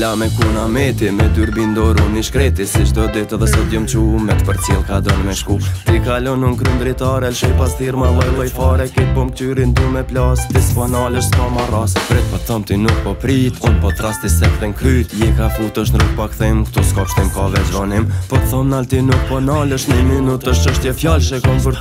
lame ku na meti Me dyrbi n'dorë unë i shkreti Si çdo ditë dhe sot jom qu Me të përcjell ka don me shku Ti kalon unë kry n'dritare Lëshoj pasthirrma lloj lloj fare Krejt po më kqyrin du me plas Ti s'po nalesh s'po ma rras Prit po thom ti nuk po prit Unë po t'thrras ti s'e kthen kryt Je ka futesh n'rrugë pa kthim Këtu s'ka pshtim ka veç vonim Po thom nal ti nuk po nalesh një minut është qështje fjalësh kom për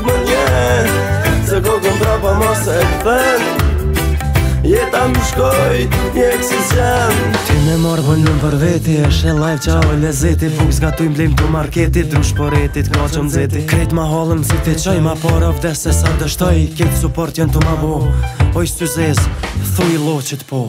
Më një Pse kokën prapa ma s'e kthen Jeta më shkoi Një eksizem Ti me marrë vëllë në për veti E sheh live ça o lezeti Fuk zga tu imblim te marketi Drush për etit ka që më zeti Krejt mahallën si te çoj Ma para vdes se sa dështoj Këtë support janë tu ma bo Oj syzezë Thuj loqit po